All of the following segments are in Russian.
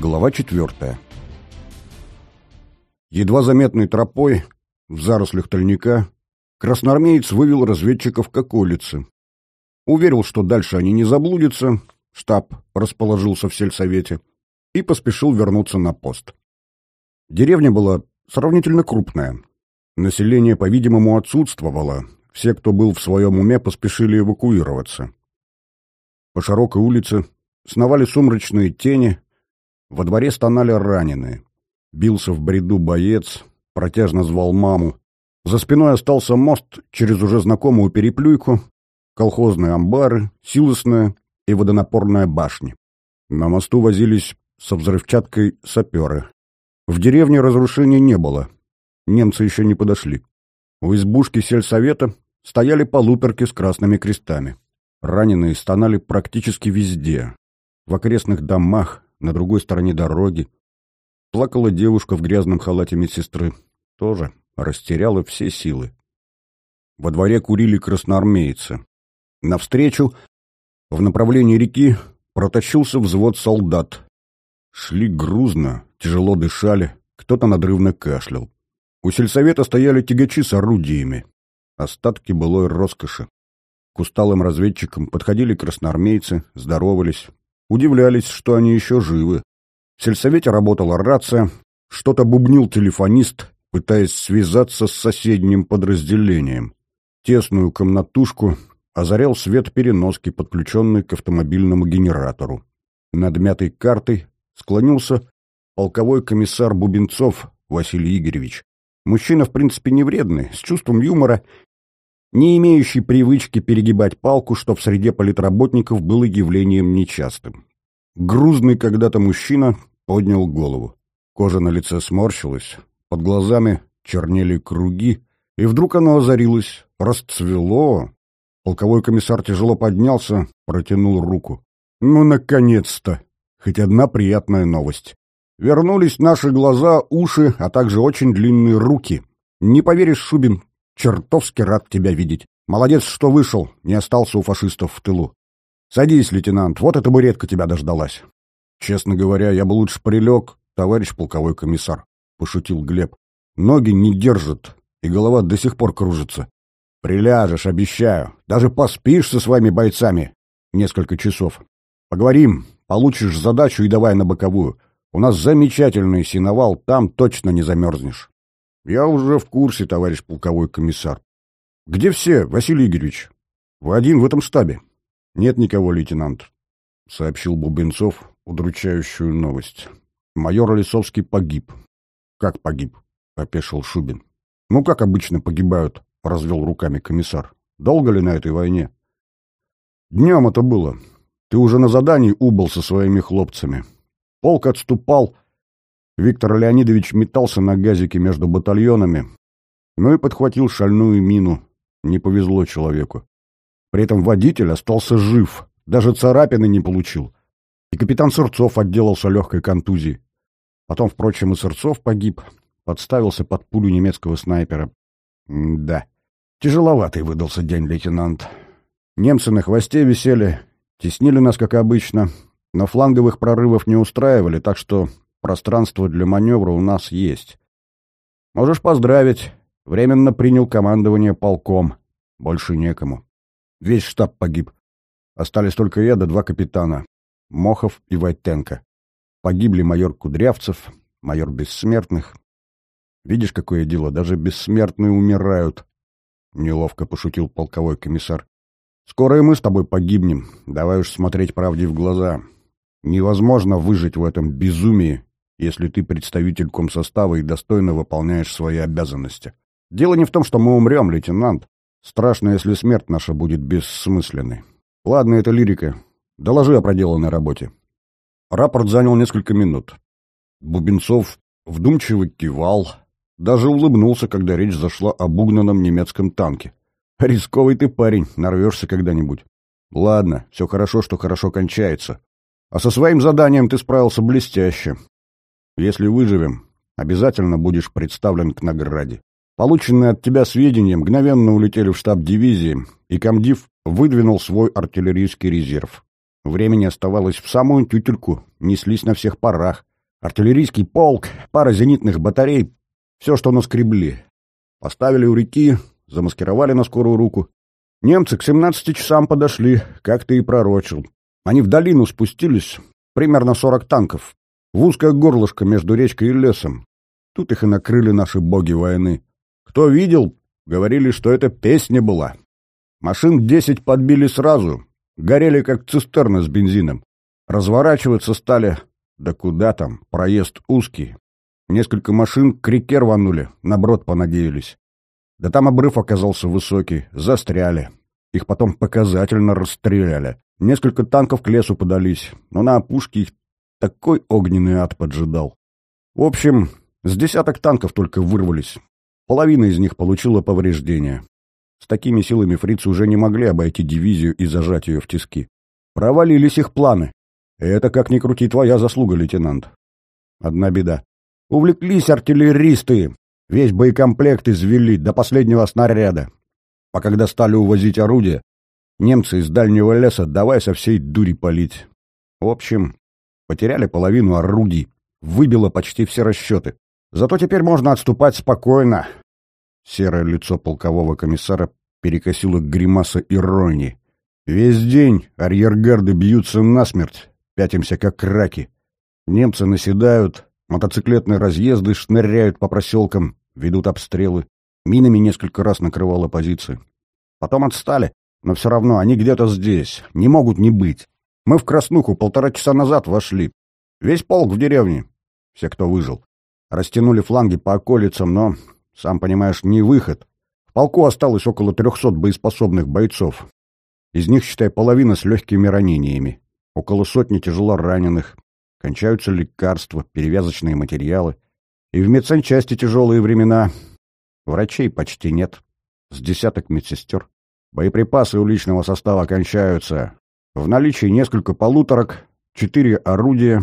Глава четвертая. Едва заметной тропой в зарослях тольника красноармеец вывел разведчиков к околице. Уверил, что дальше они не заблудятся, штаб расположился в сельсовете, и поспешил вернуться на пост. Деревня была сравнительно крупная. Население, по-видимому, отсутствовало. Все, кто был в своем уме, поспешили эвакуироваться. По широкой улице сновали сумрачные тени, во дворе стонали раненые. Бился в бреду боец, протяжно звал маму. За спиной остался мост через уже знакомую переплюйку, колхозные амбары, силосная и водонапорная башни. На мосту возились со взрывчаткой саперы. В деревне разрушений не было. Немцы еще не подошли. У избушки сельсовета стояли полуторки с красными крестами. Раненые стонали практически везде. В окрестных домах, на другой стороне дороги. Плакала девушка в грязном халате медсестры. Тоже растеряла все силы. Во дворе курили красноармейцы. Навстречу, в направлении реки, протащился взвод солдат. Шли грузно, тяжело дышали, кто-то надрывно кашлял. У сельсовета стояли тягачи с орудиями. Остатки былой роскоши. К усталым разведчикам подходили красноармейцы, здоровались, удивлялись, что они еще живы. В сельсовете работала рация, что-то бубнил телефонист, пытаясь связаться с соседним подразделением. Тесную комнатушку озарял свет переноски, подключенный к автомобильному генератору. Над мятой картой склонился полковой комиссар Бубенцов Василий Игоревич. Мужчина, в принципе, не вредный, с чувством юмора, не имеющий привычки перегибать палку, что в среде политработников было явлением нечастым. Грузный когда-то мужчина поднял голову. Кожа на лице сморщилась, под глазами чернели круги, и вдруг оно озарилось, расцвело. Полковой комиссар тяжело поднялся, протянул руку. «Ну, наконец-то! Хоть одна приятная новость. Вернулись наши глаза, уши, а также очень длинные руки. Не поверишь, Шубин, чертовски рад тебя видеть. Молодец, что вышел, не остался у фашистов в тылу. Садись, лейтенант, вот эта редко тебя дождалась. Честно говоря, я бы лучше прилег, товарищ полковой комиссар, — пошутил Глеб. Ноги не держат, и голова до сих пор кружится. Приляжешь, обещаю. Даже поспишь со своими бойцами несколько часов. Поговорим, получишь задачу и давай на боковую. У нас замечательный синовал, там точно не замерзнешь. Я уже в курсе, товарищ полковой комиссар. Где все, Василий Игоревич? Вы один в этом штабе? Нет никого, лейтенант, сообщил Бубенцов удручающую новость. Майор Лисовский погиб. Как погиб? опешил Шубин. Ну, как обычно погибают, развел руками комиссар. Долго ли на этой войне? Днем это было. Ты уже на задании убыл со своими хлопцами. Полк отступал. Виктор Леонидович метался на газике между батальонами, но и подхватил шальную мину. Не повезло человеку. При этом водитель остался жив, даже царапины не получил. И капитан Сырцов отделался легкой контузией. Потом, впрочем, и Сырцов погиб, подставился под пулю немецкого снайпера. М да, тяжеловатый выдался день, лейтенант. Немцы на хвосте висели, теснили нас, как обычно, но фланговых прорывов не устраивали, так что пространство для маневра у нас есть. Можешь поздравить. Временно принял командование полком. Больше некому. Весь штаб погиб. Остались только я да два капитана. Мохов и Войтенко. Погибли майор Кудрявцев, майор Бессмертных. Видишь, какое дело, даже бессмертные умирают. Неловко пошутил полковой комиссар. Скоро и мы с тобой погибнем. Давай уж смотреть правде в глаза. Невозможно выжить в этом безумии, если ты представитель комсостава и достойно выполняешь свои обязанности. Дело не в том, что мы умрем, лейтенант. Страшно, если смерть наша будет бессмысленной. Ладно, это лирика. Доложи о проделанной работе. Рапорт занял несколько минут. Бубенцов вдумчиво кивал, даже улыбнулся, когда речь зашла о угнанном немецком танке. Рисковый ты парень, нарвешься когда-нибудь. Ладно, все хорошо, что хорошо кончается. А со своим заданием ты справился блестяще. Если выживем, обязательно будешь представлен к награде. Полученные от тебя сведения мгновенно улетели в штаб дивизии, и комдив выдвинул свой артиллерийский резерв. Времени оставалось в самую тютельку, неслись на всех парах. Артиллерийский полк, пара зенитных батарей, все, что наскребли. Поставили у реки, замаскировали на скорую руку. Немцы к 17 часам подошли, как ты и пророчил. Они в долину спустились, примерно 40 танков, в узкое горлышко между речкой и лесом. Тут их и накрыли наши боги войны. Кто видел, говорили, что это песня была. Машин десять подбили сразу, горели как цистерны с бензином. Разворачиваться стали, да куда там, проезд узкий. Несколько машин к реке рванули, на брод понадеялись. Да там обрыв оказался высокий, застряли. Их потом показательно расстреляли. Несколько танков к лесу подались, но на опушке их такой огненный ад поджидал. В общем, с десяток танков только вырвались. Половина из них получила повреждения. С такими силами фрицы уже не могли обойти дивизию и зажать ее в тиски. Провалились их планы. Это, как ни крути, твоя заслуга, лейтенант. Одна беда. Увлеклись артиллеристы. Весь боекомплект извели до последнего снаряда. А когда стали увозить орудия, немцы из дальнего леса давай со всей дури палить. В общем, потеряли половину орудий, выбило почти все расчеты. Зато теперь можно отступать спокойно, Серое лицо полкового комиссара перекосило гримаса иронии. Весь день арьергарды бьются насмерть, пятимся как раки. Немцы наседают, мотоциклетные разъезды шныряют по проселкам, ведут обстрелы. Минами несколько раз накрывало позиции. Потом отстали, но все равно они где-то здесь, не могут не быть. Мы в Краснуху полтора часа назад вошли. Весь полк в деревне, все, кто выжил. Растянули фланги по околицам, но сам понимаешь, не выход. В полку осталось около трехсот боеспособных бойцов. Из них, считай, половина с легкими ранениями. Около сотни тяжело раненых. Кончаются лекарства, перевязочные материалы. И в медсанчасти тяжелые времена. Врачей почти нет. С десяток медсестер. Боеприпасы у личного состава кончаются. В наличии несколько полуторок, четыре орудия,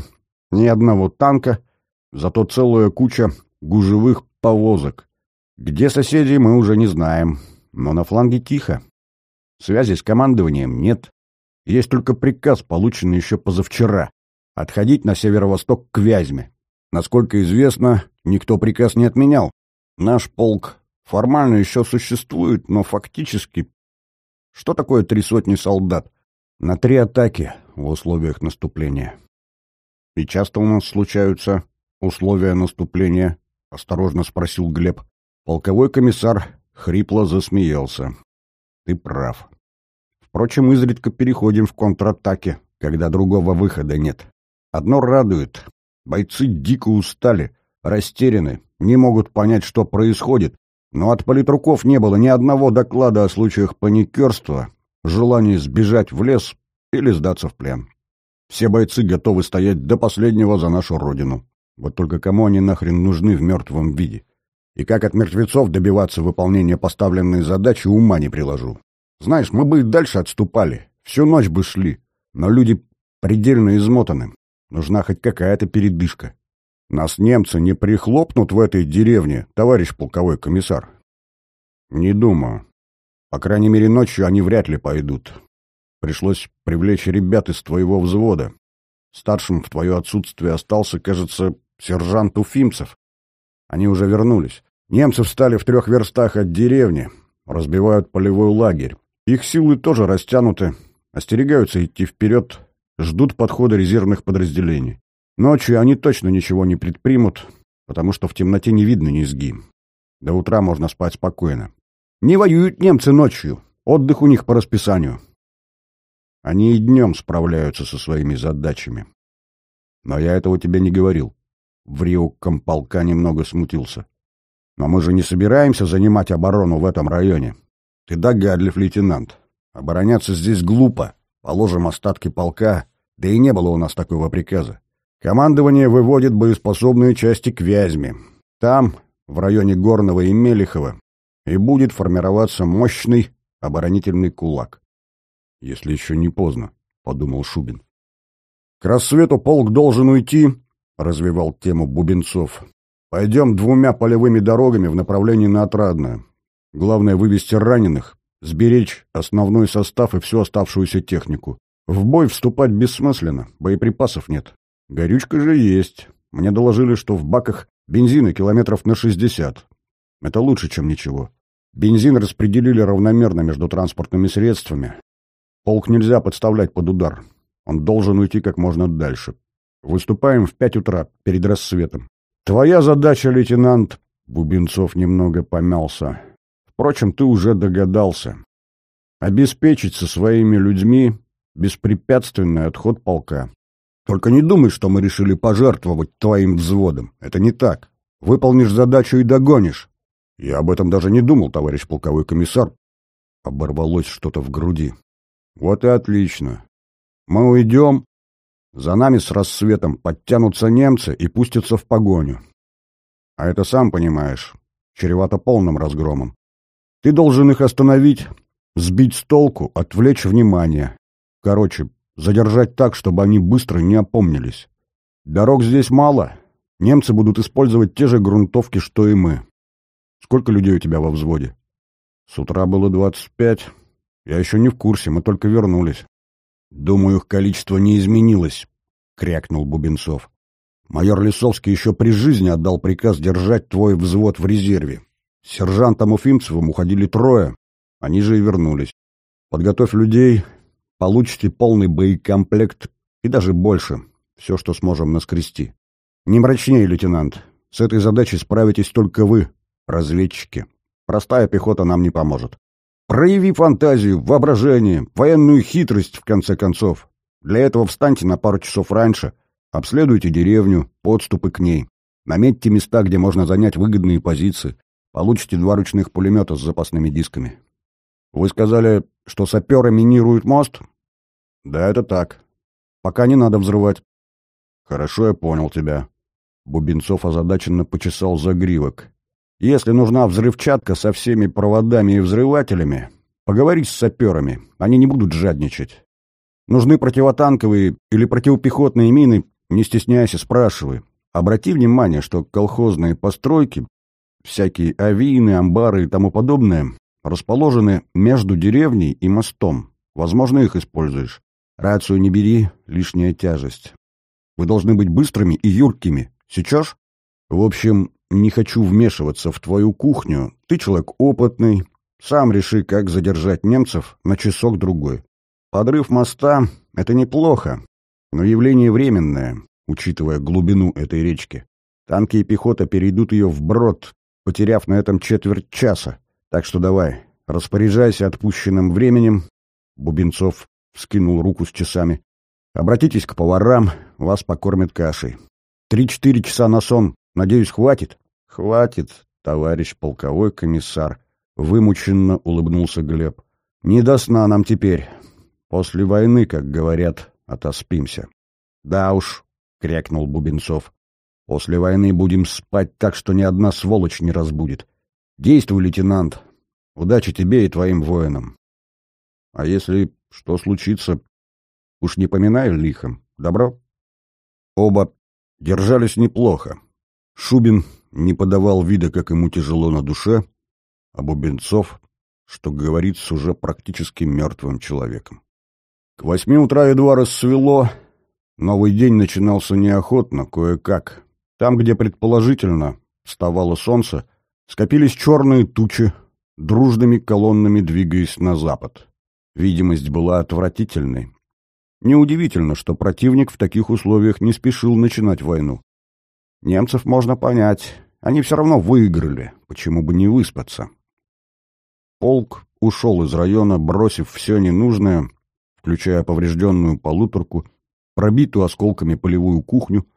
ни одного танка, зато целая куча гужевых повозок. Где соседи, мы уже не знаем, но на фланге тихо. Связи с командованием нет. Есть только приказ, полученный еще позавчера, отходить на северо-восток к Вязьме. Насколько известно, никто приказ не отменял. Наш полк формально еще существует, но фактически... Что такое три сотни солдат? На три атаки в условиях наступления. И часто у нас случаются условия наступления, — осторожно спросил Глеб. Полковой комиссар хрипло засмеялся. Ты прав. Впрочем, изредка переходим в контратаке, когда другого выхода нет. Одно радует. Бойцы дико устали, растеряны, не могут понять, что происходит. Но от политруков не было ни одного доклада о случаях паникерства, желании сбежать в лес или сдаться в плен. Все бойцы готовы стоять до последнего за нашу родину. Вот только кому они нахрен нужны в мертвом виде? И как от мертвецов добиваться выполнения поставленной задачи, ума не приложу. Знаешь, мы бы и дальше отступали, всю ночь бы шли, но люди предельно измотаны. Нужна хоть какая-то передышка. Нас немцы не прихлопнут в этой деревне, товарищ полковой комиссар? Не думаю. По крайней мере, ночью они вряд ли пойдут. Пришлось привлечь ребят из твоего взвода. Старшим в твое отсутствие остался, кажется, сержант Уфимцев. Они уже вернулись. Немцы встали в трех верстах от деревни, разбивают полевой лагерь. Их силы тоже растянуты, остерегаются идти вперед, ждут подхода резервных подразделений. Ночью они точно ничего не предпримут, потому что в темноте не видно низги. До утра можно спать спокойно. Не воюют немцы ночью, отдых у них по расписанию. Они и днем справляются со своими задачами. Но я этого тебе не говорил. Врио комполка немного смутился. Но мы же не собираемся занимать оборону в этом районе. Ты догадлив, лейтенант. Обороняться здесь глупо. Положим остатки полка, да и не было у нас такого приказа. Командование выводит боеспособные части к Вязьме. Там, в районе Горного и Мелихова, и будет формироваться мощный оборонительный кулак. Если еще не поздно, — подумал Шубин. К рассвету полк должен уйти, — развивал тему Бубенцов, Пойдем двумя полевыми дорогами в направлении на Отрадное. Главное — вывести раненых, сберечь основной состав и всю оставшуюся технику. В бой вступать бессмысленно, боеприпасов нет. Горючка же есть. Мне доложили, что в баках бензина километров на 60. Это лучше, чем ничего. Бензин распределили равномерно между транспортными средствами. Полк нельзя подставлять под удар. Он должен уйти как можно дальше. Выступаем в пять утра, перед рассветом. Твоя задача, лейтенант, Бубенцов немного помялся. Впрочем, ты уже догадался. Обеспечить со своими людьми беспрепятственный отход полка. Только не думай, что мы решили пожертвовать твоим взводом. Это не так. Выполнишь задачу и догонишь. Я об этом даже не думал, товарищ полковой комиссар. Оборвалось что-то в груди. Вот и отлично. Мы уйдем, за нами с рассветом подтянутся немцы и пустятся в погоню. А это, сам понимаешь, чревато полным разгромом. Ты должен их остановить, сбить с толку, отвлечь внимание. Короче, задержать так, чтобы они быстро не опомнились. Дорог здесь мало. Немцы будут использовать те же грунтовки, что и мы. Сколько людей у тебя во взводе? С утра было двадцать пять. Я еще не в курсе, мы только вернулись. «Думаю, их количество не изменилось», — крякнул Бубенцов. «Майор Лисовский еще при жизни отдал приказ держать твой взвод в резерве. С сержантом Уфимцевым уходили трое, они же и вернулись. Подготовь людей, получите полный боекомплект и даже больше, все, что сможем наскрести. Не мрачнее, лейтенант, с этой задачей справитесь только вы, разведчики. Простая пехота нам не поможет. Прояви фантазию, воображение, военную хитрость, в конце концов. Для этого встаньте на пару часов раньше, обследуйте деревню, подступы к ней. Наметьте места, где можно занять выгодные позиции. Получите два ручных пулемета с запасными дисками. Вы сказали, что саперы минируют мост? Да, это так. Пока не надо взрывать. Хорошо, я понял тебя. Бубенцов озадаченно почесал загривок. Если нужна взрывчатка со всеми проводами и взрывателями, поговори с саперами, они не будут жадничать. Нужны противотанковые или противопехотные мины, не стесняйся, спрашивай. Обрати внимание, что колхозные постройки, всякие авины, амбары и тому подобное, расположены между деревней и мостом. Возможно, их используешь. Рацию не бери, лишняя тяжесть. Вы должны быть быстрыми и юркими. Сейчас? В общем, не хочу вмешиваться в твою кухню. Ты человек опытный. Сам реши, как задержать немцев на часок-другой. Подрыв моста — это неплохо, но явление временное, учитывая глубину этой речки. Танки и пехота перейдут ее вброд, потеряв на этом четверть часа. Так что давай, распоряжайся отпущенным временем. Бубенцов вскинул руку с часами. Обратитесь к поварам, вас покормят кашей. Три-четыре часа на сон Надеюсь, хватит? Хватит, товарищ полковой комиссар. Вымученно улыбнулся Глеб. Не до сна нам теперь. После войны, как говорят, отоспимся. Да уж, крякнул Бубенцов. После войны будем спать так, что ни одна сволочь не разбудит. Действуй, лейтенант. Удачи тебе и твоим воинам. А если что случится, уж не поминай лихом. Добро? Оба держались неплохо. Шубин не подавал вида, как ему тяжело на душе, а Бубенцов, что говорит с уже практически мертвым человеком. К восьми утра едва рассвело, новый день начинался неохотно, кое-как. Там, где предположительно вставало солнце, скопились черные тучи, дружными колоннами двигаясь на запад. Видимость была отвратительной. Неудивительно, что противник в таких условиях не спешил начинать войну. Немцев можно понять. Они все равно выиграли. Почему бы не выспаться? Полк ушел из района, бросив все ненужное, включая поврежденную полуторку, пробитую осколками полевую кухню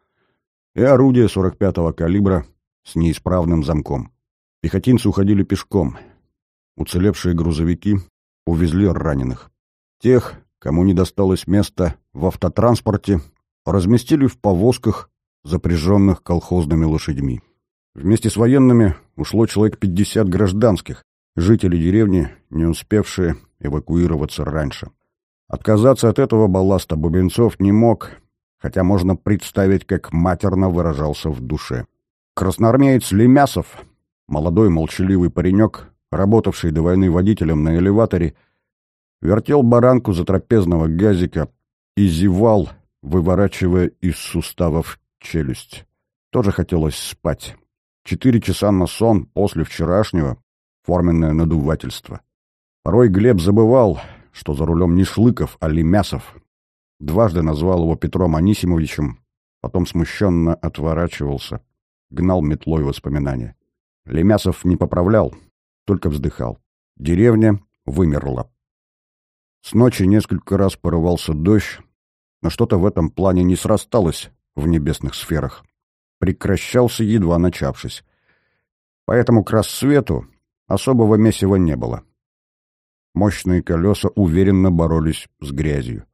и орудие 45-го калибра с неисправным замком. Пехотинцы уходили пешком. Уцелевшие грузовики увезли раненых. Тех, кому не досталось места в автотранспорте, разместили в повозках запряженных колхозными лошадьми. Вместе с военными ушло человек 50 гражданских, жители деревни, не успевшие эвакуироваться раньше. Отказаться от этого балласта Бубенцов не мог, хотя можно представить, как матерно выражался в душе. Красноармеец Лемясов, молодой молчаливый паренек, работавший до войны водителем на элеваторе, вертел баранку затрапезного газика и зевал, выворачивая из суставов челюсть. Тоже хотелось спать. Четыре часа на сон после вчерашнего — форменное надувательство. Порой Глеб забывал, что за рулем не Шлыков, а Лемясов. Дважды назвал его Петром Анисимовичем, потом смущенно отворачивался, гнал метлой воспоминания. Лемясов не поправлял, только вздыхал. Деревня вымерла. С ночи несколько раз порывался дождь, но что-то в этом плане не срасталось в небесных сферах. Прекращался, едва начавшись. Поэтому к рассвету особого месива не было. Мощные колеса уверенно боролись с грязью.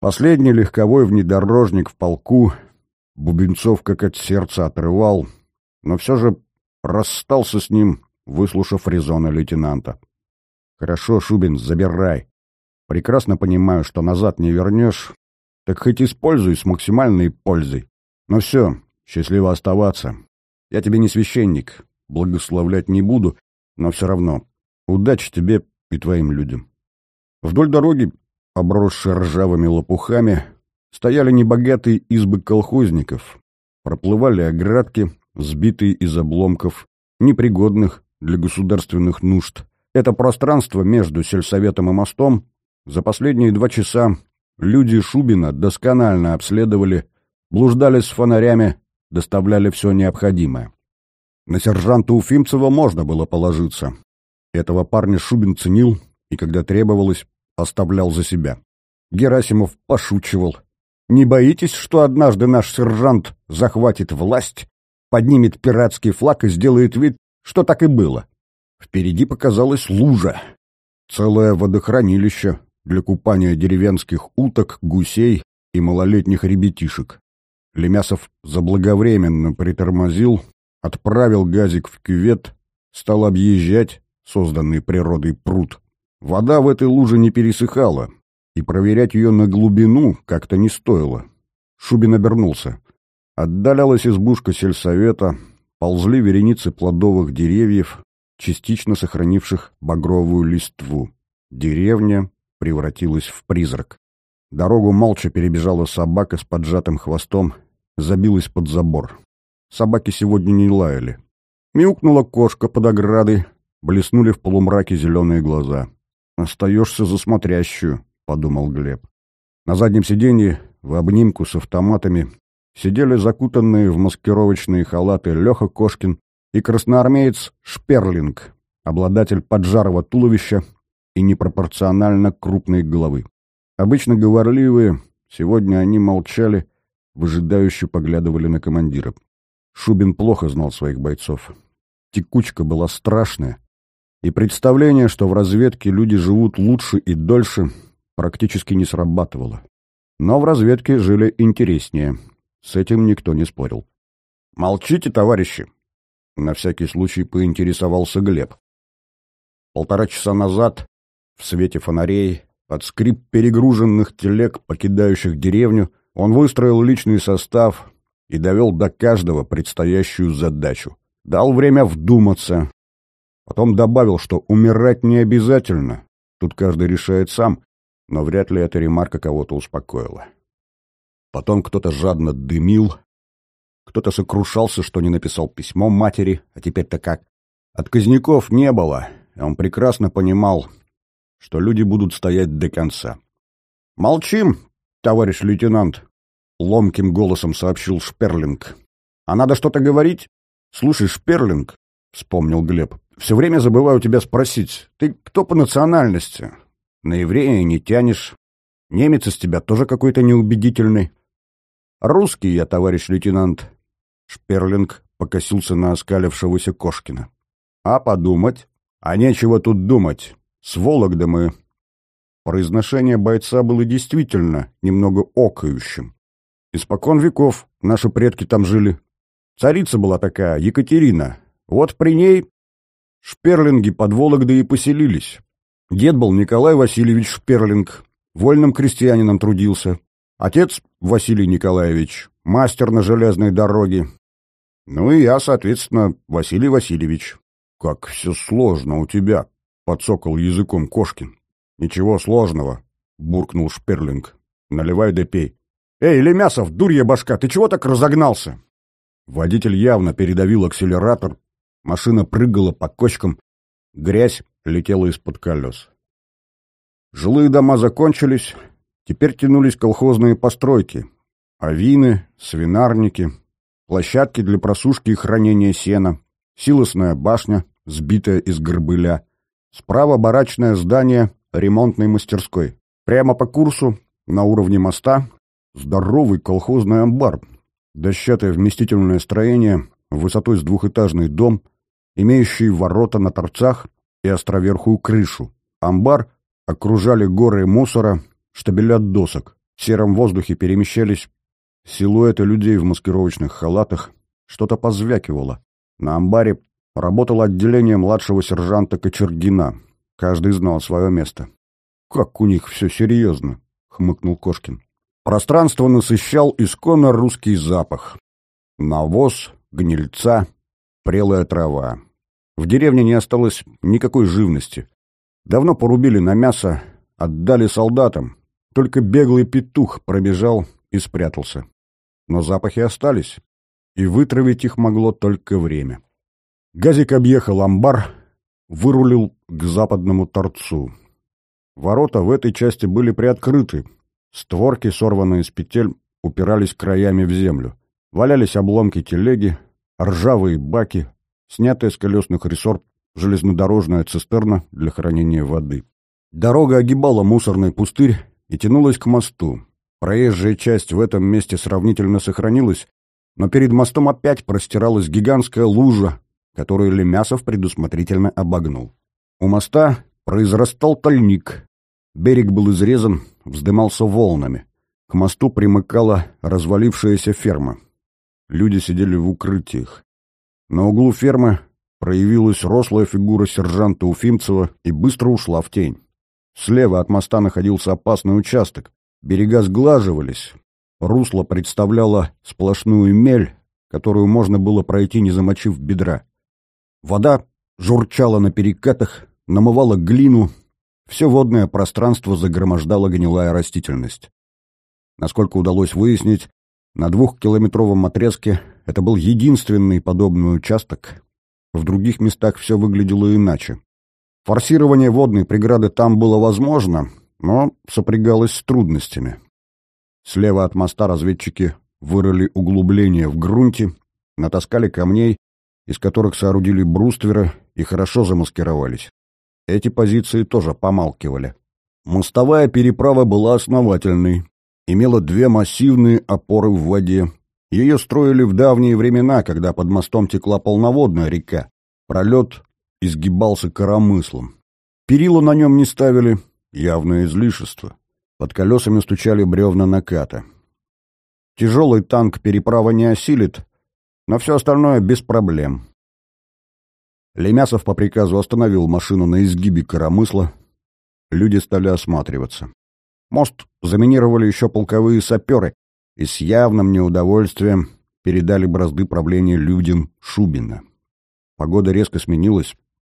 Последний легковой внедорожник в полку Бубенцов как от сердца отрывал, но все же расстался с ним, выслушав резоны лейтенанта. «Хорошо, Шубин, забирай. Прекрасно понимаю, что назад не вернешь, так хоть используй с максимальной пользой. Но все, счастливо оставаться. Я тебе не священник, благословлять не буду, но все равно. Удачи тебе и твоим людям. Вдоль дороги, обросшие ржавыми лопухами, стояли небогатые избы колхозников, проплывали оградки, сбитые из обломков, непригодных для государственных нужд. Это пространство между сельсоветом и мостом за последние два часа люди Шубина досконально обследовали, блуждали с фонарями, доставляли все необходимое. На сержанта Уфимцева можно было положиться. Этого парня Шубин ценил и, когда требовалось, оставлял за себя. Герасимов пошучивал. «Не боитесь, что однажды наш сержант захватит власть, поднимет пиратский флаг и сделает вид, что так и было?» Впереди показалась лужа. Целое водохранилище, для купания деревенских уток, гусей и малолетних ребятишек. Лемясов заблаговременно притормозил, отправил газик в кювет, стал объезжать созданный природой пруд. Вода в этой луже не пересыхала, и проверять ее на глубину как-то не стоило. Шубин обернулся. Отдалялась избушка сельсовета, ползли вереницы плодовых деревьев, частично сохранивших багровую листву. Деревня превратилась в призрак. Дорогу молча перебежала собака с поджатым хвостом, забилась под забор. Собаки сегодня не лаяли. Мяукнула кошка под оградой, блеснули в полумраке зеленые глаза. «Остаешься за смотрящую», — подумал Глеб. На заднем сиденье, в обнимку с автоматами, сидели закутанные в маскировочные халаты Леха Кошкин и красноармеец Шперлинг, обладатель поджарого туловища и непропорционально крупной головы. Обычно говорливые, сегодня они молчали, выжидающе поглядывали на командира. Шубин плохо знал своих бойцов. Текучка была страшная, и представление, что в разведке люди живут лучше и дольше, практически не срабатывало. Но в разведке жили интереснее. С этим никто не спорил. «Молчите, товарищи!» На всякий случай поинтересовался Глеб. Полтора часа назад в свете фонарей, под скрип перегруженных телег, покидающих деревню, он выстроил личный состав и довел до каждого предстоящую задачу. Дал время вдуматься. Потом добавил, что умирать не обязательно. Тут каждый решает сам, но вряд ли эта ремарка кого-то успокоила. Потом кто-то жадно дымил, кто-то сокрушался, что не написал письмо матери, а теперь-то как. Отказников не было, он прекрасно понимал, что люди будут стоять до конца. «Молчим, товарищ лейтенант», — ломким голосом сообщил Шперлинг. «А надо что-то говорить?» «Слушай, Шперлинг», — вспомнил Глеб, — «все время забываю тебя спросить, ты кто по национальности? На еврея не тянешь. Немец из тебя тоже какой-то неубедительный». «Русский я, товарищ лейтенант», — Шперлинг покосился на оскалившегося Кошкина. «А подумать? А нечего тут думать. С Вологды мы. Произношение бойца было действительно немного окающим. Испокон веков наши предки там жили. Царица была такая, Екатерина. Вот при ней шперлинги под Вологдой и поселились. Дед был Николай Васильевич Шперлинг, вольным крестьянином трудился. Отец Василий Николаевич, мастер на железной дороге. Ну и я, соответственно, Василий Васильевич. Как все сложно у тебя, подсокал языком Кошкин. «Ничего сложного», — буркнул Шперлинг. «Наливай да пей». «Эй, Лемясов, дурья башка, ты чего так разогнался?» Водитель явно передавил акселератор, машина прыгала по кочкам, грязь летела из-под колес. Жилые дома закончились, теперь тянулись колхозные постройки, авины, свинарники, площадки для просушки и хранения сена, силосная башня, сбитая из горбыля, справа барачное здание ремонтной мастерской. Прямо по курсу, на уровне моста, здоровый колхозный амбар, дощатое вместительное строение, высотой с двухэтажный дом, имеющий ворота на торцах и островерхую крышу. Амбар окружали горы мусора, штабеля досок. В сером воздухе перемещались силуэты людей в маскировочных халатах. Что-то позвякивало. На амбаре работало отделение младшего сержанта Кочергина. Каждый знал свое место. «Как у них все серьезно!» — хмыкнул Кошкин. Пространство насыщал исконно русский запах. Навоз, гнильца, прелая трава. В деревне не осталось никакой живности. Давно порубили на мясо, отдали солдатам. Только беглый петух пробежал и спрятался. Но запахи остались, и вытравить их могло только время. Газик объехал амбар, вырулил к западному торцу. Ворота в этой части были приоткрыты, Створки, сорванные с петель, упирались краями в землю. Валялись обломки телеги, ржавые баки, снятая с колесных рессор железнодорожная цистерна для хранения воды. Дорога огибала мусорный пустырь и тянулась к мосту. Проезжая часть в этом месте сравнительно сохранилась, но перед мостом опять простиралась гигантская лужа, которую Лемясов предусмотрительно обогнул. У моста произрастал тальник, Берег был изрезан, вздымался волнами. К мосту примыкала развалившаяся ферма. Люди сидели в укрытиях. На углу фермы проявилась рослая фигура сержанта Уфимцева и быстро ушла в тень. Слева от моста находился опасный участок. Берега сглаживались. Русло представляло сплошную мель, которую можно было пройти, не замочив бедра. Вода журчала на перекатах, намывала глину, все водное пространство загромождала гнилая растительность. Насколько удалось выяснить, на двухкилометровом отрезке это был единственный подобный участок. В других местах все выглядело иначе. Форсирование водной преграды там было возможно, но сопрягалось с трудностями. Слева от моста разведчики вырыли углубление в грунте, натаскали камней, из которых соорудили брустверы и хорошо замаскировались. Эти позиции тоже помалкивали. Мостовая переправа была основательной, имела две массивные опоры в воде. Ее строили в давние времена, когда под мостом текла полноводная река. Пролет изгибался коромыслом. Перила на нем не ставили, явное излишество. Под колесами стучали бревна наката. Тяжелый танк переправа не осилит, но все остальное без проблем. Лемясов по приказу остановил машину на изгибе коромысла. Люди стали осматриваться. Мост заминировали еще полковые саперы и с явным неудовольствием передали бразды правления людям Шубина. Погода резко сменилась,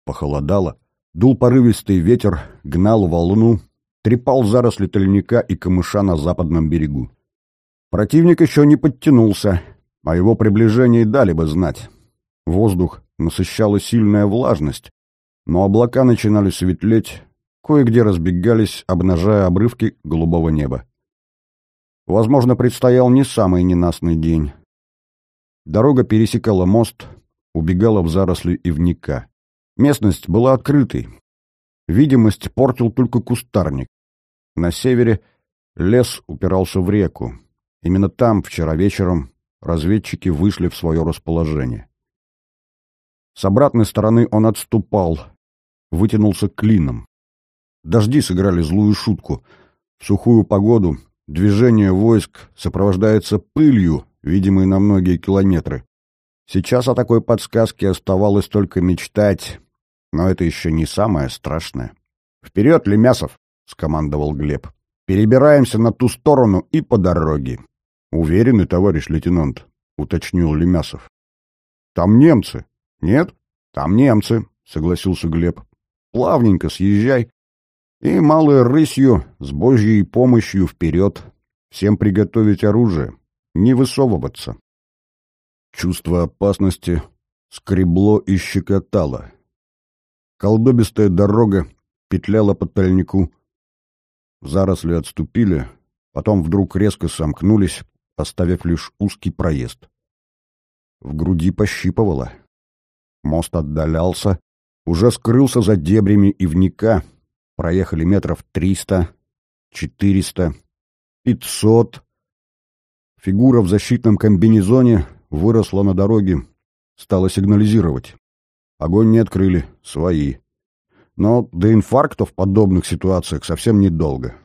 похолодало. Дул порывистый ветер, гнал волну, трепал заросли тольника и камыша на западном берегу. Противник еще не подтянулся, о его приближении дали бы знать. Воздух насыщала сильная влажность, но облака начинали светлеть, кое-где разбегались, обнажая обрывки голубого неба. Возможно, предстоял не самый ненастный день. Дорога пересекала мост, убегала в заросли ивника. Местность была открытой. Видимость портил только кустарник. На севере лес упирался в реку. Именно там вчера вечером разведчики вышли в свое расположение. С обратной стороны он отступал, вытянулся клином. Дожди сыграли злую шутку. В сухую погоду движение войск сопровождается пылью, видимой на многие километры. Сейчас о такой подсказке оставалось только мечтать, но это еще не самое страшное. «Вперед, Лемясов!» — скомандовал Глеб. «Перебираемся на ту сторону и по дороге». «Уверены, товарищ лейтенант?» — уточнил Лемясов. «Там немцы», «Нет, там немцы», — согласился Глеб. «Плавненько съезжай. И малой рысью, с божьей помощью вперед. Всем приготовить оружие. Не высовываться». Чувство опасности скребло и щекотало. Колдобистая дорога петляла по тальнику. Заросли отступили, потом вдруг резко сомкнулись, оставив лишь узкий проезд. В груди пощипывало. Мост отдалялся, уже скрылся за дебрями ивника, проехали метров триста, четыреста, пятьсот. Фигура в защитном комбинезоне выросла на дороге, стала сигнализировать. Огонь не открыли, свои. Но до инфаркта в подобных ситуациях совсем недолго.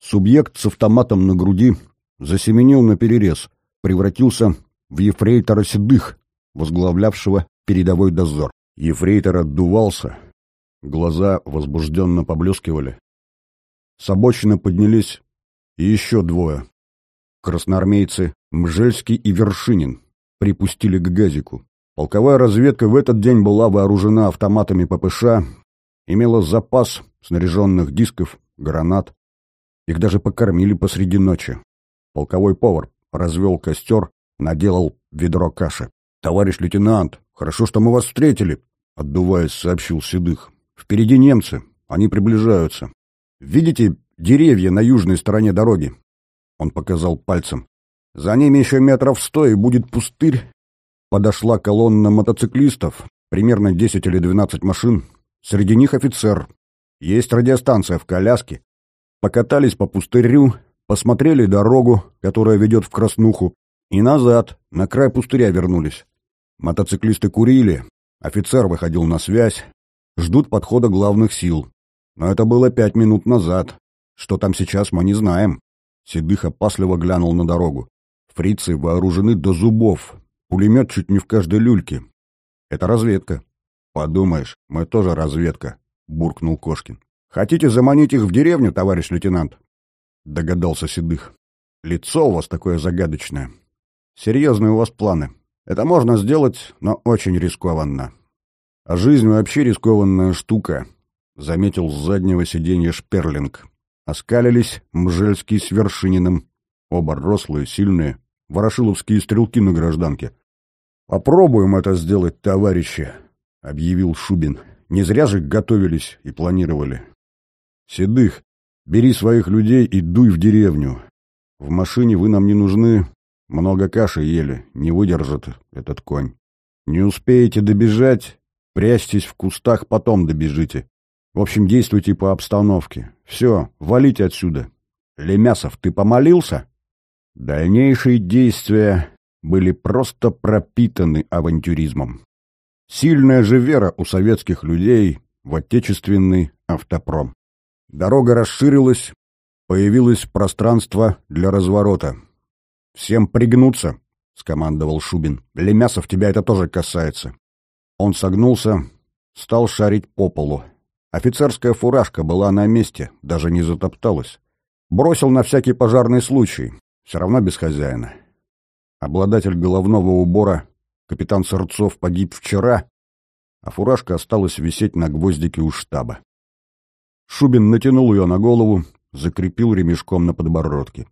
Субъект с автоматом на груди засеменил на перерез, превратился в ефрейтора Седых, возглавлявшего передовой дозор. Ефрейтор отдувался, глаза возбужденно поблескивали. С обочины поднялись еще двое. Красноармейцы Мжельский и Вершинин припустили к газику. Полковая разведка в этот день была вооружена автоматами ППШ, имела запас снаряженных дисков, гранат. Их даже покормили посреди ночи. Полковой повар развел костер, наделал ведро каши. «Товарищ лейтенант, хорошо, что мы вас встретили», — отдуваясь, сообщил Седых. «Впереди немцы, они приближаются. Видите деревья на южной стороне дороги?» Он показал пальцем. «За ними еще метров сто, и будет пустырь, подошла колонна мотоциклистов, примерно 10 или 12 машин, среди них офицер. Есть радиостанция в коляске. Покатались по пустырю, посмотрели дорогу, которая ведет в Краснуху, и назад, на край пустыря вернулись. Мотоциклисты курили, офицер выходил на связь, ждут подхода главных сил. Но это было пять минут назад. Что там сейчас, мы не знаем. Седых опасливо глянул на дорогу. Фрицы вооружены до зубов, Пулемет чуть не в каждой люльке. Это разведка. Подумаешь, мы тоже разведка, буркнул Кошкин. Хотите заманить их в деревню, товарищ лейтенант? Догадался Седых. Лицо у вас такое загадочное. Серьезные у вас планы. Это можно сделать, но очень рискованно. А жизнь вообще рискованная штука, заметил с заднего сиденья Шперлинг. Оскалились Мжельский с Вершининым. Оба рослые, сильные, ворошиловские стрелки на гражданке. «Попробуем это сделать, товарищи», — объявил Шубин. «Не зря же готовились и планировали». «Седых, бери своих людей и дуй в деревню. В машине вы нам не нужны, много каши ели, не выдержит этот конь. Не успеете добежать, прячьтесь в кустах, потом добежите. В общем, действуйте по обстановке. Все, валите отсюда. Лемясов, ты помолился?» Дальнейшие действия были просто пропитаны авантюризмом. Сильная же вера у советских людей в отечественный автопром. Дорога расширилась, появилось пространство для разворота. «Всем пригнуться!» — скомандовал Шубин. «Лемясов, тебя это тоже касается». Он согнулся, стал шарить по полу. Офицерская фуражка была на месте, даже не затопталась. Бросил на всякий пожарный случай, все равно без хозяина. Обладатель головного убора, капитан Сырцов, погиб вчера, а фуражка осталась висеть на гвоздике у штаба. Шубин натянул ее на голову, закрепил ремешком на подбородке.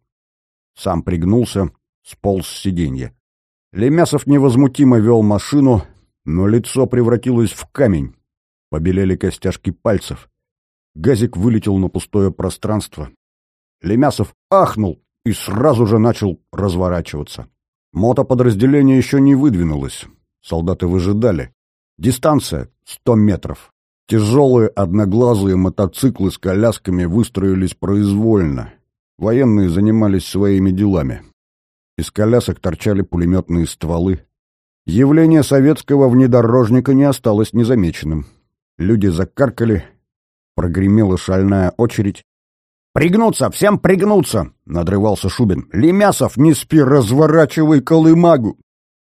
Сам пригнулся, сполз с сиденья. Лемясов невозмутимо вел машину, но лицо превратилось в камень. Побелели костяшки пальцев. Газик вылетел на пустое пространство. Лемясов ахнул и сразу же начал разворачиваться. Мотоподразделение еще не выдвинулось. Солдаты выжидали. Дистанция — сто метров. Тяжелые одноглазые мотоциклы с колясками выстроились произвольно. Военные занимались своими делами. Из колясок торчали пулеметные стволы. Явление советского внедорожника не осталось незамеченным. Люди закаркали, прогремела шальная очередь, «Пригнуться! Всем пригнуться!» — надрывался Шубин. «Лемясов, не спи, разворачивай колымагу!»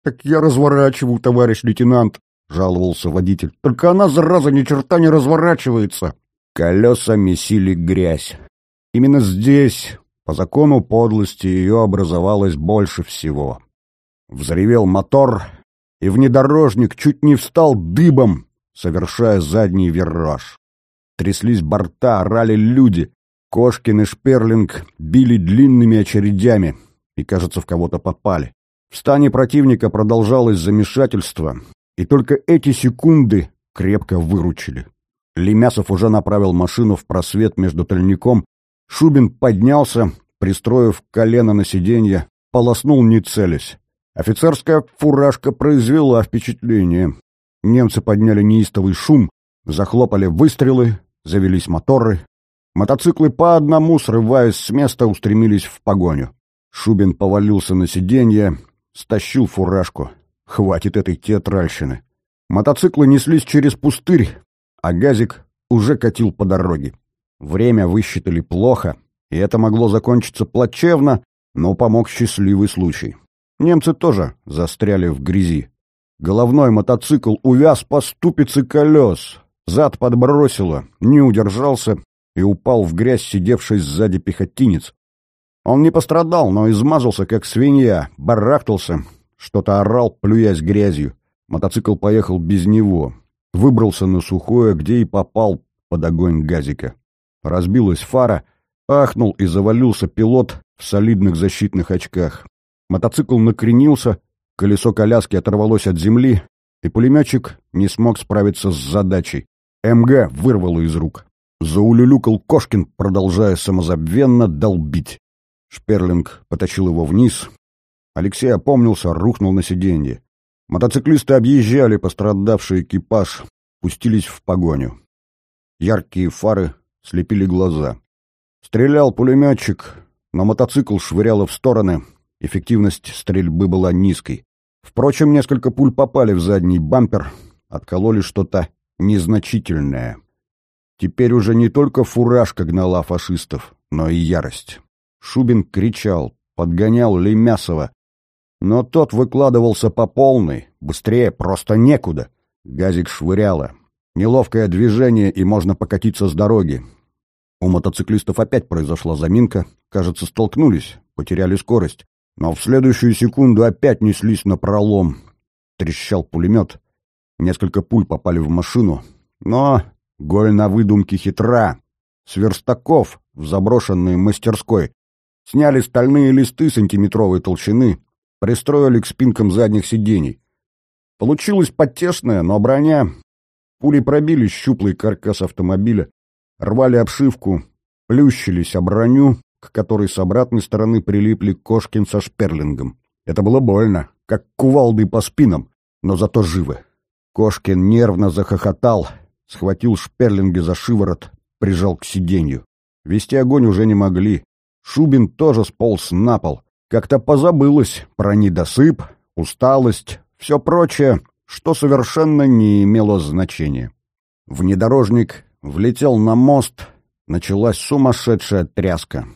«Так я разворачиваю, товарищ лейтенант!» — жаловался водитель. «Только она, зараза, ни черта не разворачивается!» Колеса месили грязь. Именно здесь, по закону подлости, ее образовалось больше всего. Взревел мотор, и внедорожник чуть не встал дыбом, совершая задний вираж. Тряслись борта, орали люди. Кошкин и Шперлинг били длинными очередями и, кажется, в кого-то попали. В стане противника продолжалось замешательство, и только эти секунды крепко выручили. Лемясов уже направил машину в просвет между тальником. Шубин поднялся, пристроив колено на сиденье, полоснул не целясь. Офицерская фуражка произвела впечатление. Немцы подняли неистовый шум, захлопали выстрелы, завелись моторы. Мотоциклы по одному, срываясь с места, устремились в погоню. Шубин повалился на сиденье, стащил фуражку. Хватит этой театральщины. Мотоциклы неслись через пустырь, а газик уже катил по дороге. Время высчитали плохо, и это могло закончиться плачевно, но помог счастливый случай. Немцы тоже застряли в грязи. Головной мотоцикл увяз по ступице колес, зад подбросило, не удержался и упал в грязь сидевший сзади пехотинец. Он не пострадал, но измазался, как свинья, барахтался, что-то орал, плюясь грязью. Мотоцикл поехал без него. Выбрался на сухое, где и попал под огонь газика. Разбилась фара, ахнул и завалился пилот в солидных защитных очках. Мотоцикл накренился, колесо коляски оторвалось от земли, и пулеметчик не смог справиться с задачей. МГ вырвало из рук. Заулюлюкал Кошкин, продолжая самозабвенно долбить. Шперлинг потащил его вниз. Алексей опомнился, рухнул на сиденье. Мотоциклисты объезжали пострадавший экипаж, пустились в погоню. Яркие фары слепили глаза. Стрелял пулеметчик, но мотоцикл швыряло в стороны, эффективность стрельбы была низкой. Впрочем, несколько пуль попали в задний бампер, откололи что-то незначительное. Теперь уже не только фуражка гнала фашистов, но и ярость. Шубин кричал, подгонял Лемясова, но тот выкладывался по полной, быстрее просто некуда. Газик швыряло. Неловкое движение, и можно покатиться с дороги. У мотоциклистов опять произошла заминка. Кажется, столкнулись, потеряли скорость. Но в следующую секунду опять неслись на пролом. Трещал пулемет. Несколько пуль попали в машину. Но голь на выдумке хитра. С верстаков в заброшенной мастерской сняли стальные листы сантиметровой толщины, пристроили к спинкам задних сидений. Получилось потешное, но броня. Пули пробили щуплый каркас автомобиля, рвали обшивку, плющились о броню, к которой с обратной стороны прилипли Кошкин со Шперлингом. Это было больно, как кувалды по спинам, но зато живы. Кошкин нервно захохотал, схватил Шперлинга за шиворот, прижал к сиденью. Вести огонь уже не могли. Шубин тоже сполз на пол. Как-то позабылось про недосып, усталость, все прочее, что совершенно не имело значения. Внедорожник влетел на мост, началась сумасшедшая тряска.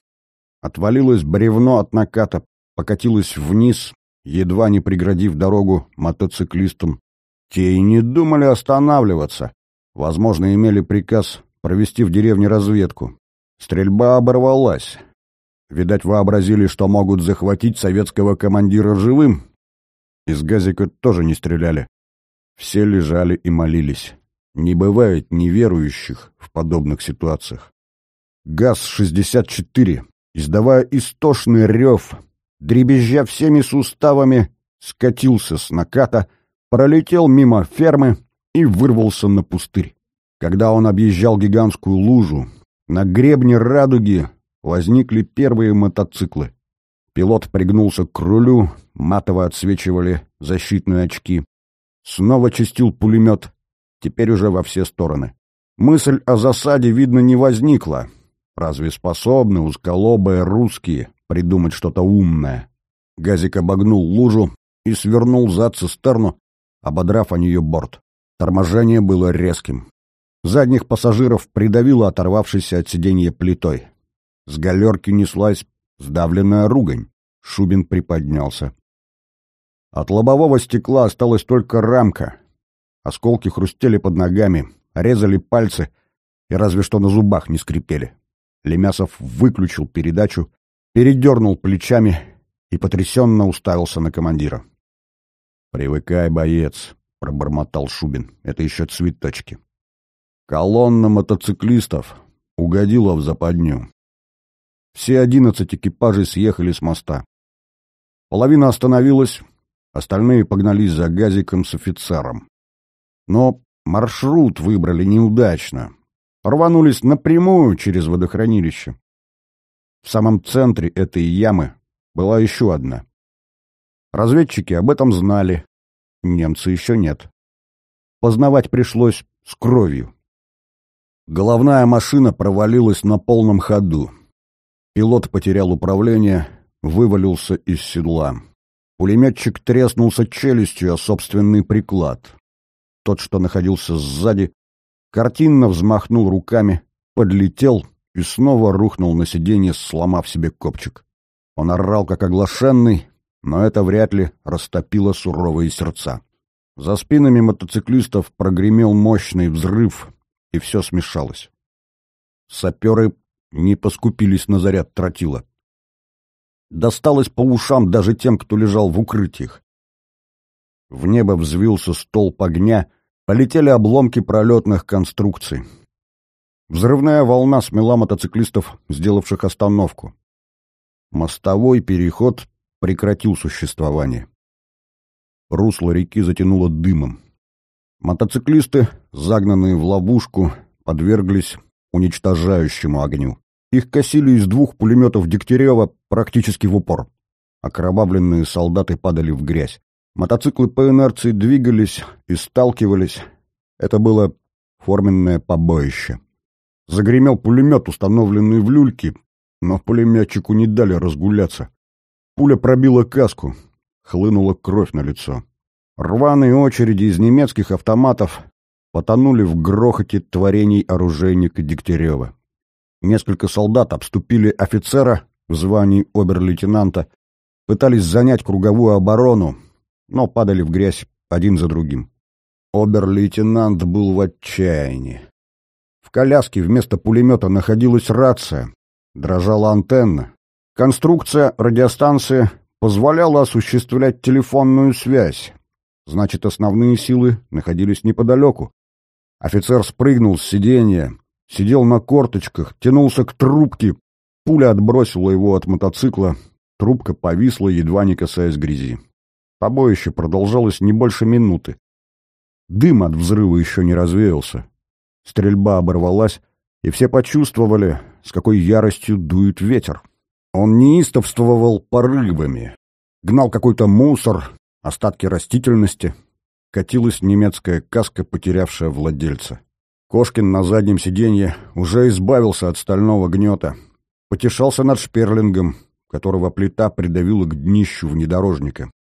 Отвалилось бревно от наката, покатилось вниз, едва не преградив дорогу мотоциклистам. Те и не думали останавливаться. Возможно, имели приказ провести в деревне разведку. Стрельба оборвалась. Видать, вообразили, что могут захватить советского командира живым. Из газика тоже не стреляли. Все лежали и молились. Не бывает неверующих в подобных ситуациях. ГАЗ-64, издавая истошный рев, дребезжа всеми суставами, скатился с наката, пролетел мимо фермы и вырвался на пустырь. Когда он объезжал гигантскую лужу, на гребне радуги возникли первые мотоциклы. Пилот пригнулся к рулю, матово отсвечивали защитные очки. Снова чистил пулемет, теперь уже во все стороны. Мысль о засаде, видно, не возникла. Разве способны узколобые русские придумать что-то умное? Газик обогнул лужу и свернул за цистерну, ободрав о нее борт. Торможение было резким. Задних пассажиров придавило оторвавшейся от сиденья плитой. С галерки неслась сдавленная ругань. Шубин приподнялся. От лобового стекла осталась только рамка. Осколки хрустели под ногами, резали пальцы и разве что на зубах не скрипели. Лемясов выключил передачу, передернул плечами и потрясенно уставился на командира. «Привыкай, боец», — пробормотал Шубин. «Это еще цветочки». Колонна мотоциклистов угодила в западню. Все одиннадцать экипажей съехали с моста. Половина остановилась, остальные погнались за газиком с офицером. Но маршрут выбрали неудачно. Рванулись напрямую через водохранилище. В самом центре этой ямы была еще одна. Разведчики об этом знали, немцы еще нет. Познавать пришлось с кровью. Головная машина провалилась на полном ходу. Пилот потерял управление, вывалился из седла. Пулеметчик треснулся челюстью о собственный приклад. Тот, что находился сзади, картинно взмахнул руками, подлетел и снова рухнул на сиденье, сломав себе копчик. Он орал, как оглашенный, но это вряд ли растопило суровые сердца. За спинами мотоциклистов прогремел мощный взрыв, и все смешалось. Саперы не поскупились на заряд тротила. Досталось по ушам даже тем, кто лежал в укрытиях. В небо взвился столб огня, полетели обломки пролетных конструкций. Взрывная волна смела мотоциклистов, сделавших остановку. Мостовой переход прекратил существование. Русло реки затянуло дымом. Мотоциклисты, загнанные в ловушку, подверглись уничтожающему огню. Их косили из двух пулеметов Дегтярева практически в упор. Окровавленные солдаты падали в грязь. Мотоциклы по инерции двигались и сталкивались. Это было форменное побоище. Загремел пулемет, установленный в люльке, но пулеметчику не дали разгуляться. Пуля пробила каску, хлынула кровь на лицо. Рваные очереди из немецких автоматов потонули в грохоте творений оружейника Дегтярева. Несколько солдат обступили офицера в звании обер-лейтенанта, пытались занять круговую оборону, но падали в грязь один за другим. Обер-лейтенант был в отчаянии. В коляске вместо пулемета находилась рация, дрожала антенна, Конструкция радиостанции позволяла осуществлять телефонную связь. Значит, основные силы находились неподалеку. Офицер спрыгнул с сиденья, сидел на корточках, тянулся к трубке. Пуля отбросила его от мотоцикла. Трубка повисла, едва не касаясь грязи. Побоище продолжалось не больше минуты. Дым от взрыва еще не развеялся. Стрельба оборвалась, и все почувствовали, с какой яростью дует ветер. Он неистовствовал порывами, гнал какой-то мусор, остатки растительности. Катилась немецкая каска, потерявшая владельца. Кошкин на заднем сиденье уже избавился от стального гнета. Потешался над шперлингом, которого плита придавила к днищу внедорожника.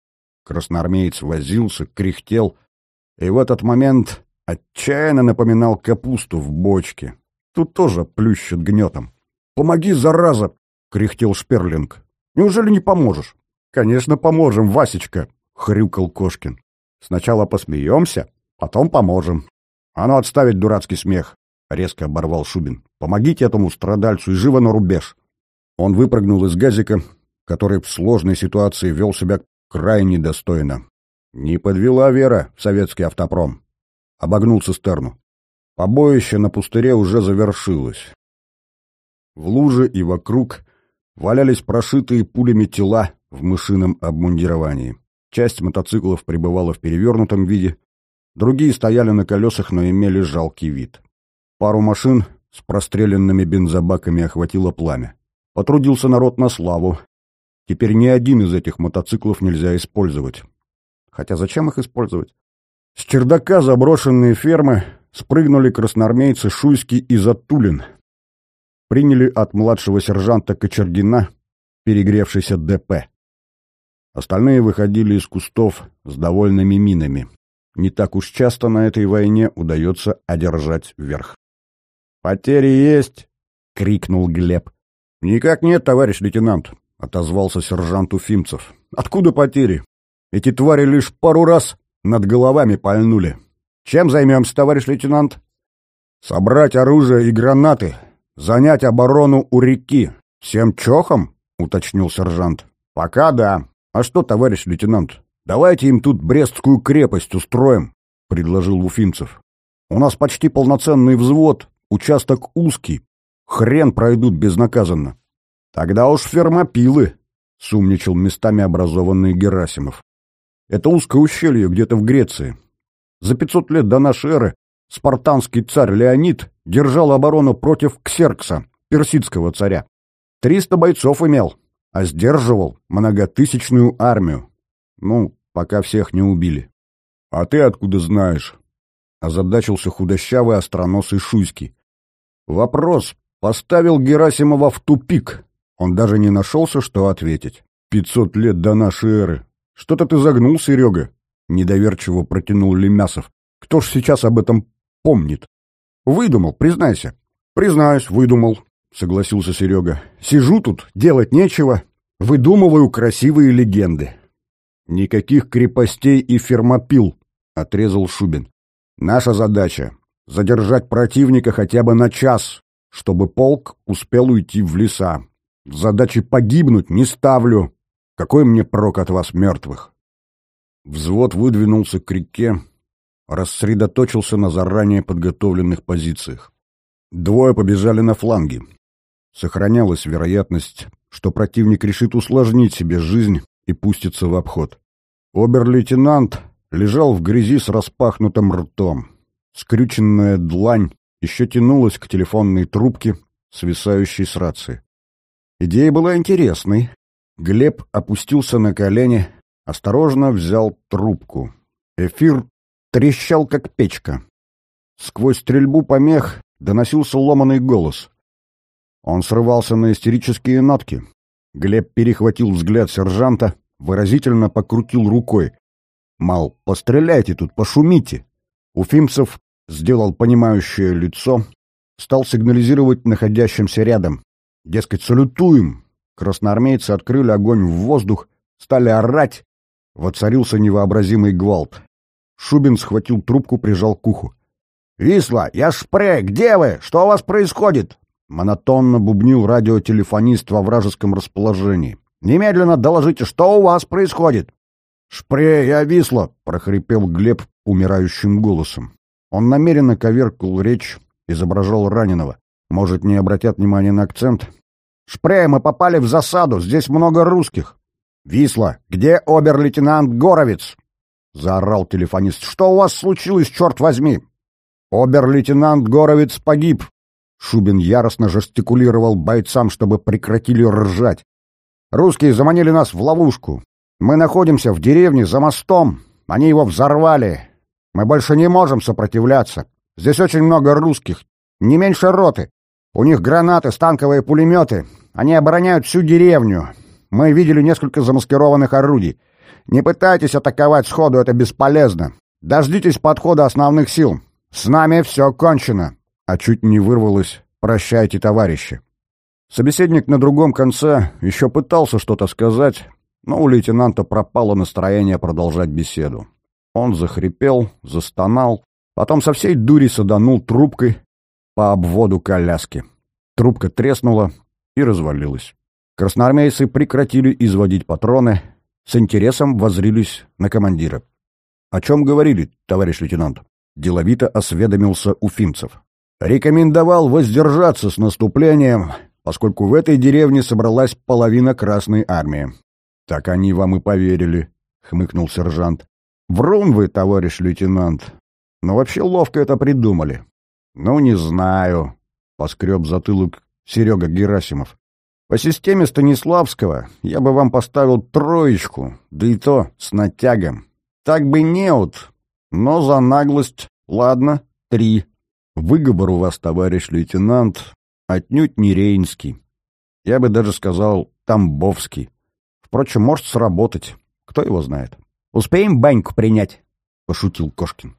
Красноармеец возился, кряхтел, и в этот момент отчаянно напоминал капусту в бочке. Тут тоже плющит гнетом. «Помоги, зараза!» кряхтел Шперлинг. «Неужели не поможешь?» «Конечно, поможем, Васечка!» — хрюкал Кошкин. «Сначала посмеемся, потом поможем». «А ну, отставить дурацкий смех!» — резко оборвал Шубин. «Помогите этому страдальцу и живо на рубеж!» Он выпрыгнул из газика, который в сложной ситуации вел себя крайне достойно. Не подвела Вера в советский автопром. Обогнул цистерну. Побоище на пустыре уже завершилось. В луже и вокруг валялись прошитые пулями тела в мышином обмундировании. Часть мотоциклов пребывала в перевернутом виде, другие стояли на колесах, но имели жалкий вид. Пару машин с простреленными бензобаками охватило пламя. Потрудился народ на славу. Теперь ни один из этих мотоциклов нельзя использовать. Хотя зачем их использовать? С чердака заброшенные фермы спрыгнули красноармейцы Шуйский и Затулин, приняли от младшего сержанта Кочергина перегревшийся ДП. Остальные выходили из кустов с довольными минами. Не так уж часто на этой войне удается одержать верх. «Потери есть!» — крикнул Глеб. «Никак нет, товарищ лейтенант», — отозвался сержант Уфимцев. «Откуда потери? Эти твари лишь пару раз над головами пальнули. Чем займемся, товарищ лейтенант?» «Собрать оружие и гранаты, занять оборону у реки. Всем чохом?» — уточнил сержант. «Пока да. А что, товарищ лейтенант, давайте им тут Брестскую крепость устроим», — предложил Уфимцев. «У нас почти полноценный взвод, участок узкий. Хрен пройдут безнаказанно». «Тогда уж фермопилы», — сумничал местами образованный Герасимов. «Это узкое ущелье где-то в Греции. За пятьсот лет до нашей эры спартанский царь Леонид держал оборону против Ксеркса, персидского царя. Триста бойцов имел, а сдерживал многотысячную армию. Ну, пока всех не убили. — А ты откуда знаешь? — озадачился худощавый остроносый Шуйский. Вопрос поставил Герасимова в тупик. Он даже не нашелся, что ответить. «Пятьсот лет до нашей эры. Что-то ты загнул, Серега?» Недоверчиво протянул Лемясов. «Кто ж сейчас об этом помнит?» «Выдумал, признайся». «Признаюсь, выдумал», — согласился Серега. «Сижу тут, делать нечего, выдумываю красивые легенды». «Никаких крепостей и фермопил», — отрезал Шубин. «Наша задача — задержать противника хотя бы на час, чтобы полк успел уйти в леса. Задачи погибнуть не ставлю. Какой мне прок от вас, мертвых?» Взвод выдвинулся к реке, рассредоточился на заранее подготовленных позициях. Двое побежали на фланги. Сохранялась вероятность, что противник решит усложнить себе жизнь и пустится в обход. Обер-лейтенант лежал в грязи с распахнутым ртом. Скрюченная длань еще тянулась к телефонной трубке, свисающей с рации. Идея была интересной. Глеб опустился на колени, осторожно взял трубку. Эфир трещал, как печка. Сквозь стрельбу помех доносился ломаный голос. Он срывался на истерические нотки. Глеб перехватил взгляд сержанта, выразительно покрутил рукой. Мал, постреляйте тут, пошумите. Уфимцев сделал понимающее лицо, стал сигнализировать находящимся рядом. Дескать, салютуем. Красноармейцы открыли огонь в воздух, стали орать. Воцарился невообразимый гвалт. Шубин схватил трубку, прижал к уху. «Висла, я шпре, где вы? Что у вас происходит?» Монотонно бубнил радиотелефонист во вражеском расположении. «Немедленно доложите, что у вас происходит?» «Шпре, я Висла!» — прохрипел Глеб умирающим голосом. Он намеренно коверкал речь, изображал раненого. Может, не обратят внимания на акцент? «Шпре, мы попали в засаду, здесь много русских!» «Висла, где обер-лейтенант Горовец?» — заорал телефонист. «Что у вас случилось, черт возьми?» «Обер-лейтенант Горовец погиб!» Шубин яростно жестикулировал бойцам, чтобы прекратили ржать. «Русские заманили нас в ловушку. Мы находимся в деревне за мостом. Они его взорвали. Мы больше не можем сопротивляться. Здесь очень много русских. Не меньше роты. У них гранаты, станковые пулеметы. Они обороняют всю деревню. Мы видели несколько замаскированных орудий. Не пытайтесь атаковать сходу, это бесполезно. Дождитесь подхода основных сил. «С нами все кончено!» А чуть не вырвалось «Прощайте, товарищи!» Собеседник на другом конце еще пытался что-то сказать, но у лейтенанта пропало настроение продолжать беседу. Он захрипел, застонал, потом со всей дури саданул трубкой по обводу коляски. Трубка треснула и развалилась. Красноармейцы прекратили изводить патроны, с интересом возрились на командира. «О чем говорили, товарищ лейтенант?» — деловито осведомился Уфимцев. «Рекомендовал воздержаться с наступлением, поскольку в этой деревне собралась половина Красной Армии». «Так они вам и поверили», — хмыкнул сержант. «Врун вы, товарищ лейтенант. Но вообще ловко это придумали». «Ну, не знаю», — поскреб затылок Серега Герасимов. «По системе Станиславского я бы вам поставил троечку, да и то с натягом. Так бы неут, но за наглость, ладно, три. Выговор у вас, товарищ лейтенант, отнюдь не рейнский. Я бы даже сказал, тамбовский. Впрочем, может сработать. Кто его знает. «Успеем баньку принять?» — пошутил Кошкин.